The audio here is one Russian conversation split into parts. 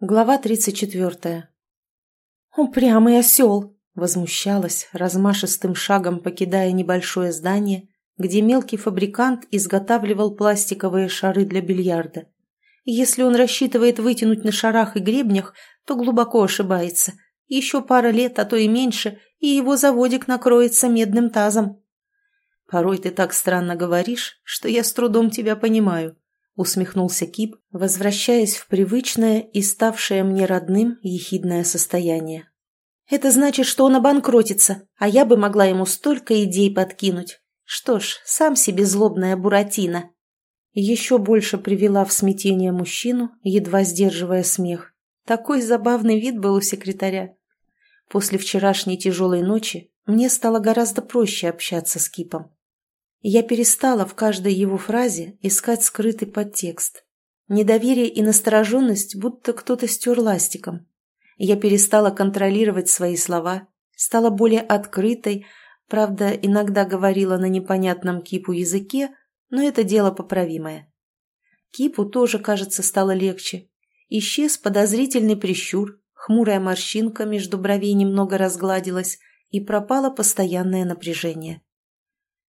Глава 34. «Упрямый осел!» – возмущалась, размашистым шагом покидая небольшое здание, где мелкий фабрикант изготавливал пластиковые шары для бильярда. Если он рассчитывает вытянуть на шарах и гребнях, то глубоко ошибается. Еще пара лет, а то и меньше, и его заводик накроется медным тазом. «Порой ты так странно говоришь, что я с трудом тебя понимаю», усмехнулся Кип, возвращаясь в привычное и ставшее мне родным ехидное состояние. «Это значит, что он обанкротится, а я бы могла ему столько идей подкинуть. Что ж, сам себе злобная буратино». Еще больше привела в смятение мужчину, едва сдерживая смех. Такой забавный вид был у секретаря. После вчерашней тяжелой ночи мне стало гораздо проще общаться с Кипом. Я перестала в каждой его фразе искать скрытый подтекст. Недоверие и настороженность будто кто-то стер ластиком. Я перестала контролировать свои слова, стала более открытой, правда, иногда говорила на непонятном Кипу языке, но это дело поправимое. Кипу тоже, кажется, стало легче. Исчез подозрительный прищур, хмурая морщинка между бровей немного разгладилась, и пропало постоянное напряжение.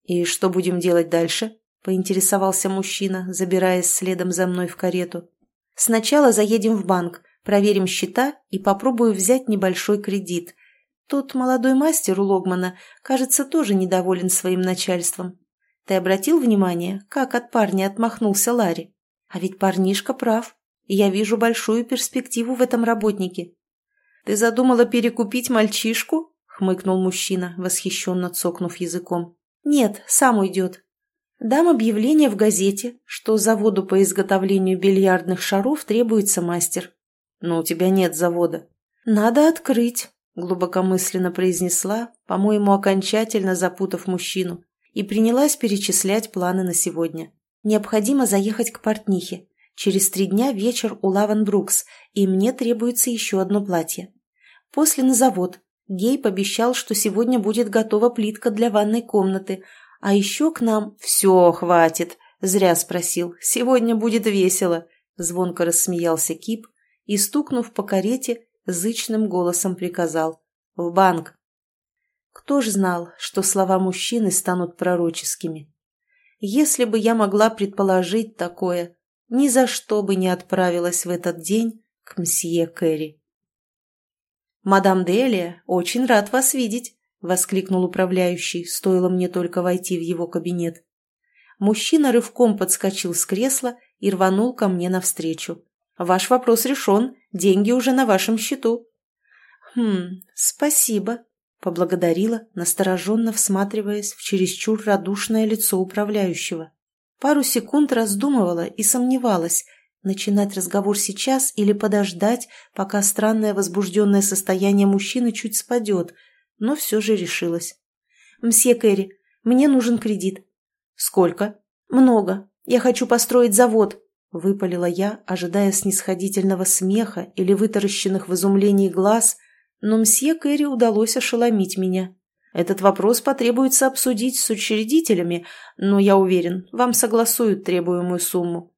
«И что будем делать дальше?» – поинтересовался мужчина, забираясь следом за мной в карету. «Сначала заедем в банк, проверим счета и попробую взять небольшой кредит. Тот молодой мастер у Логмана, кажется, тоже недоволен своим начальством. Ты обратил внимание, как от парня отмахнулся Ларри? А ведь парнишка прав, я вижу большую перспективу в этом работнике». «Ты задумала перекупить мальчишку?» – хмыкнул мужчина, восхищенно цокнув языком. «Нет, сам уйдет. Дам объявление в газете, что заводу по изготовлению бильярдных шаров требуется мастер. Но у тебя нет завода. Надо открыть», — глубокомысленно произнесла, по-моему, окончательно запутав мужчину, и принялась перечислять планы на сегодня. «Необходимо заехать к портнихе. Через три дня вечер у Лаван Брукс, и мне требуется еще одно платье. После на завод, Гейб обещал, что сегодня будет готова плитка для ванной комнаты, а еще к нам... «Все, хватит!» — зря спросил. «Сегодня будет весело!» — звонко рассмеялся Кип и, стукнув по карете, зычным голосом приказал. «В банк!» Кто ж знал, что слова мужчины станут пророческими? Если бы я могла предположить такое, ни за что бы не отправилась в этот день к мсье Кэрри. «Мадам Делия, очень рад вас видеть!» — воскликнул управляющий, стоило мне только войти в его кабинет. Мужчина рывком подскочил с кресла и рванул ко мне навстречу. «Ваш вопрос решен, деньги уже на вашем счету». «Хм, спасибо», — поблагодарила, настороженно всматриваясь в чересчур радушное лицо управляющего. Пару секунд раздумывала и сомневалась, Начинать разговор сейчас или подождать, пока странное возбужденное состояние мужчины чуть спадет, но все же решилась. «Мсье Кэрри, мне нужен кредит». «Сколько?» «Много. Я хочу построить завод», — выпалила я, ожидая снисходительного смеха или вытаращенных в изумлении глаз, но мсье Кэрри удалось ошеломить меня. Этот вопрос потребуется обсудить с учредителями, но я уверен, вам согласуют требуемую сумму.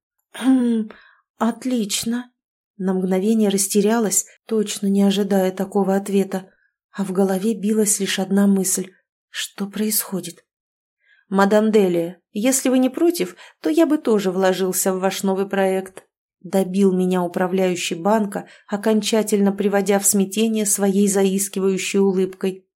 «Хм, «Отлично!» На мгновение растерялась, точно не ожидая такого ответа, а в голове билась лишь одна мысль. Что происходит? «Мадам Делия, если вы не против, то я бы тоже вложился в ваш новый проект», добил меня управляющий банка, окончательно приводя в смятение своей заискивающей улыбкой.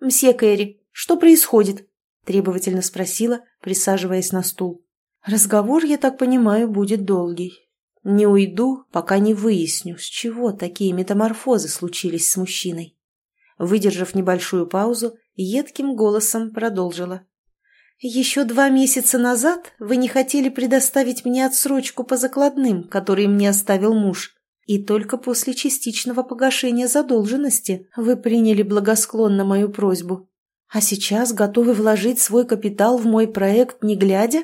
«Мсье Кэрри, что происходит?» требовательно спросила, присаживаясь на стул. «Разговор, я так понимаю, будет долгий. Не уйду, пока не выясню, с чего такие метаморфозы случились с мужчиной. Выдержав небольшую паузу, едким голосом продолжила. «Еще два месяца назад вы не хотели предоставить мне отсрочку по закладным, которые мне оставил муж, и только после частичного погашения задолженности вы приняли благосклонно мою просьбу. А сейчас готовы вложить свой капитал в мой проект, не глядя?»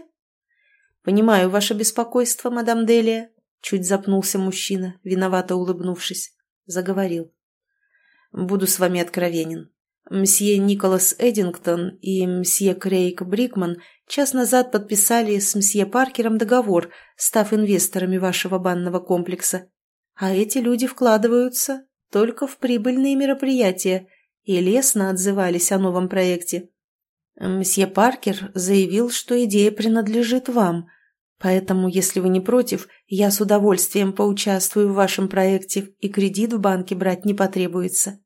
«Понимаю ваше беспокойство, мадам Делия», Чуть запнулся мужчина, виновато улыбнувшись. Заговорил. «Буду с вами откровенен. Мсье Николас Эдингтон и мсье Крейг Брикман час назад подписали с мсье Паркером договор, став инвесторами вашего банного комплекса. А эти люди вкладываются только в прибыльные мероприятия и лестно отзывались о новом проекте. Мсье Паркер заявил, что идея принадлежит вам, поэтому, если вы не против, я с удовольствием поучаствую в вашем проекте и кредит в банке брать не потребуется.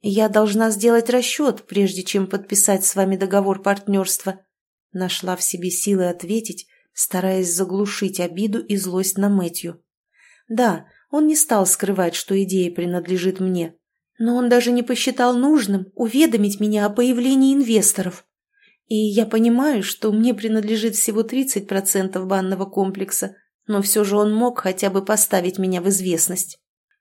Я должна сделать расчет, прежде чем подписать с вами договор партнерства. Нашла в себе силы ответить, стараясь заглушить обиду и злость на Мэтью. Да, он не стал скрывать, что идея принадлежит мне, но он даже не посчитал нужным уведомить меня о появлении инвесторов. И я понимаю, что мне принадлежит всего 30% банного комплекса, но все же он мог хотя бы поставить меня в известность.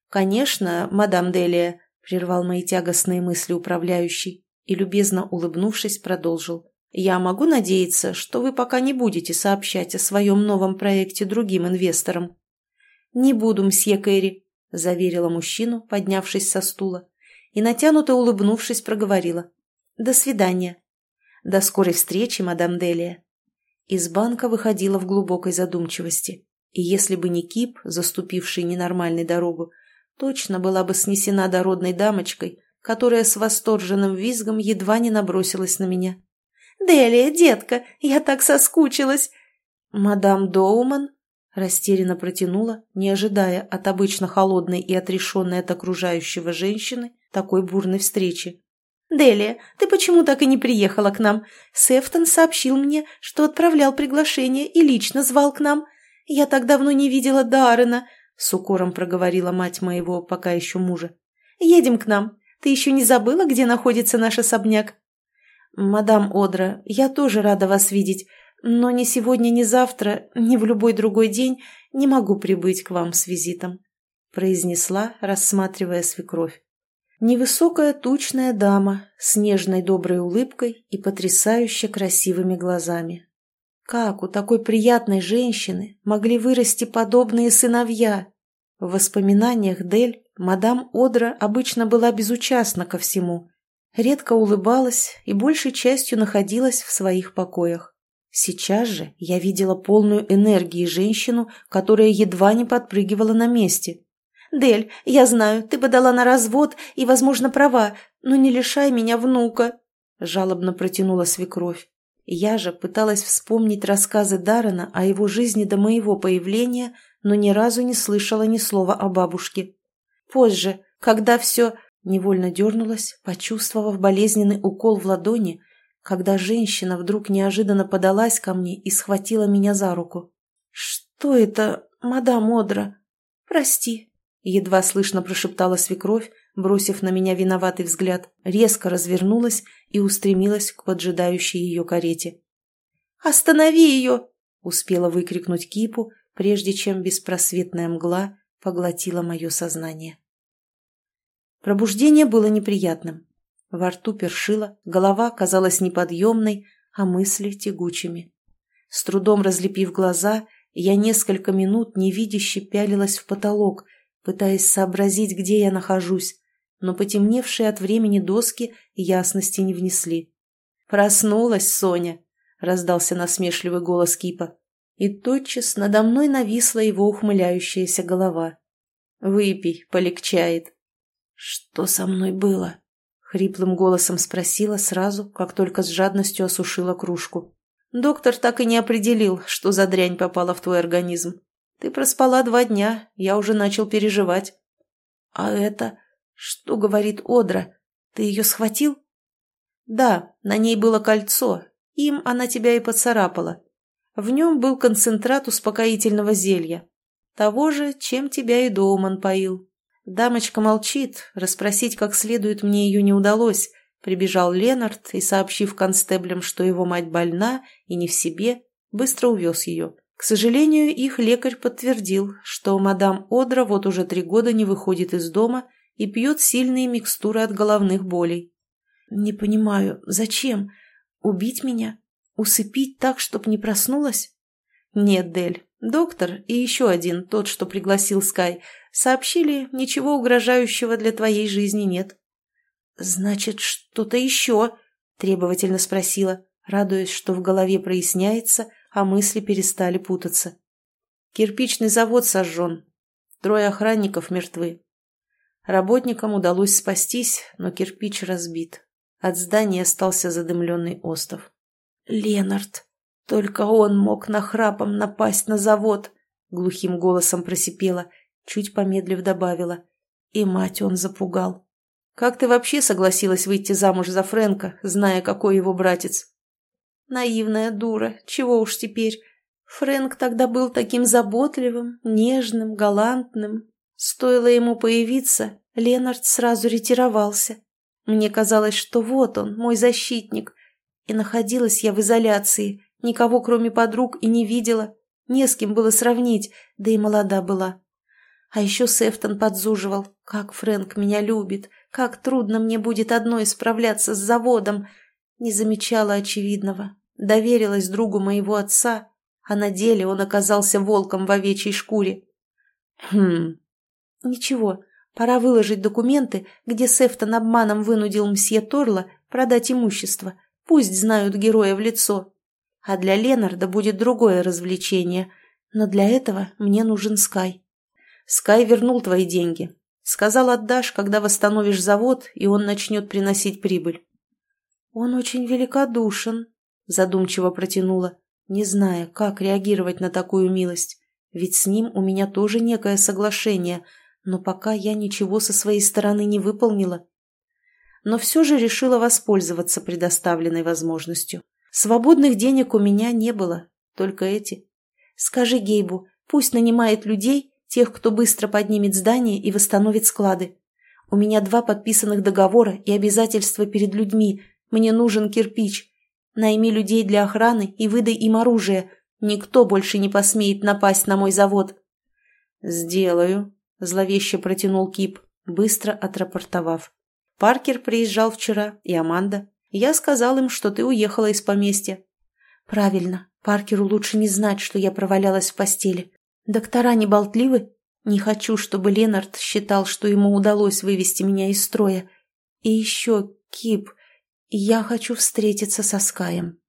«Конечно, мадам Делия», — прервал мои тягостные мысли управляющий и, любезно улыбнувшись, продолжил. Я могу надеяться, что вы пока не будете сообщать о своем новом проекте другим инвесторам?» «Не буду, мсье Кэрри», — заверила мужчину, поднявшись со стула, и, натянуто улыбнувшись, проговорила. «До свидания». «До скорой встречи, мадам Делия». Из банка выходила в глубокой задумчивости, и если бы не Кип, заступивший ненормальной дорогу, точно была бы снесена дородной дамочкой, которая с восторженным визгом едва не набросилась на меня. «Делия, детка, я так соскучилась!» «Мадам Доуман?» растерянно протянула, не ожидая от обычно холодной и отрешенной от окружающего женщины такой бурной встречи. «Делия, ты почему так и не приехала к нам? Сефтон сообщил мне, что отправлял приглашение и лично звал к нам. Я так давно не видела Даррена», — с укором проговорила мать моего пока еще мужа. «Едем к нам. Ты еще не забыла, где находится наш особняк?» «Мадам Одра, я тоже рада вас видеть, но ни сегодня, ни завтра, ни в любой другой день не могу прибыть к вам с визитом», произнесла, рассматривая свекровь. Невысокая тучная дама с нежной доброй улыбкой и потрясающе красивыми глазами. Как у такой приятной женщины могли вырасти подобные сыновья? В воспоминаниях Дель мадам Одра обычно была безучастна ко всему, редко улыбалась и большей частью находилась в своих покоях. Сейчас же я видела полную энергии женщину, которая едва не подпрыгивала на месте. «Дель, я знаю, ты бы дала на развод и, возможно, права, но не лишай меня внука», — жалобно протянула свекровь. Я же пыталась вспомнить рассказы Даррена о его жизни до моего появления, но ни разу не слышала ни слова о бабушке. Позже, когда все Невольно дернулась, почувствовав болезненный укол в ладони, когда женщина вдруг неожиданно подалась ко мне и схватила меня за руку. «Что это, мадам Одра? Прости», — едва слышно прошептала свекровь, бросив на меня виноватый взгляд, резко развернулась и устремилась к поджидающей ее карете. «Останови ее!» — успела выкрикнуть Кипу, прежде чем беспросветная мгла поглотила мое сознание. Пробуждение было неприятным. Во рту першило, голова казалась неподъемной, а мысли тягучими. С трудом разлепив глаза, я несколько минут невидяще пялилась в потолок, пытаясь сообразить, где я нахожусь, но потемневшие от времени доски ясности не внесли. «Проснулась, Соня!» — раздался насмешливый голос Кипа. И тотчас надо мной нависла его ухмыляющаяся голова. «Выпей, полегчает». «Что со мной было?» — хриплым голосом спросила сразу, как только с жадностью осушила кружку. «Доктор так и не определил, что за дрянь попала в твой организм. Ты проспала два дня, я уже начал переживать». «А это... Что говорит Одра? Ты ее схватил?» «Да, на ней было кольцо. Им она тебя и поцарапала. В нем был концентрат успокоительного зелья. Того же, чем тебя и Доуман поил. Дамочка молчит, расспросить как следует мне ее не удалось. Прибежал Ленард и, сообщив констеблям, что его мать больна и не в себе, быстро увез ее. К сожалению, их лекарь подтвердил, что мадам Одра вот уже три года не выходит из дома и пьет сильные микстуры от головных болей. «Не понимаю, зачем? Убить меня? Усыпить так, чтоб не проснулась?» «Нет, Дель, доктор и еще один, тот, что пригласил Скай, Сообщили, ничего угрожающего для твоей жизни нет. «Значит, что-то еще?» – требовательно спросила, радуясь, что в голове проясняется, а мысли перестали путаться. «Кирпичный завод сожжен. Трое охранников мертвы. Работникам удалось спастись, но кирпич разбит. От здания остался задымленный остов. «Ленард! Только он мог нахрапом напасть на завод!» Глухим голосом просипела, чуть помедлив добавила. И мать он запугал. «Как ты вообще согласилась выйти замуж за Фрэнка, зная, какой его братец?» «Наивная дура, чего уж теперь. Фрэнк тогда был таким заботливым, нежным, галантным. Стоило ему появиться, Ленард сразу ретировался. Мне казалось, что вот он, мой защитник. И находилась я в изоляции, никого кроме подруг и не видела. Не с кем было сравнить, да и молода была. А еще Сефтон подзуживал, как Фрэнк меня любит, как трудно мне будет одной справляться с заводом. Не замечала очевидного, доверилась другу моего отца, а на деле он оказался волком в овечьей шкуре. Хм. Ничего, пора выложить документы, где Сефтон обманом вынудил мсье Торла продать имущество. Пусть знают героя в лицо. А для Ленарда будет другое развлечение. Но для этого мне нужен Скай. Скай вернул твои деньги. Сказал, отдашь, когда восстановишь завод, и он начнет приносить прибыль. Он очень великодушен, задумчиво протянула не зная, как реагировать на такую милость. Ведь с ним у меня тоже некое соглашение, но пока я ничего со своей стороны не выполнила. Но все же решила воспользоваться предоставленной возможностью. Свободных денег у меня не было, только эти. Скажи Гейбу, пусть нанимает людей, тех, кто быстро поднимет здание и восстановит склады. У меня два подписанных договора и обязательства перед людьми. Мне нужен кирпич. Найми людей для охраны и выдай им оружие. Никто больше не посмеет напасть на мой завод». «Сделаю», — зловеще протянул Кип, быстро отрапортовав. «Паркер приезжал вчера, и Аманда. Я сказал им, что ты уехала из поместья». «Правильно. Паркеру лучше не знать, что я провалялась в постели. Доктора не болтливы? Не хочу, чтобы Ленард считал, что ему удалось вывести меня из строя. И еще, Кип, я хочу встретиться со Скаем.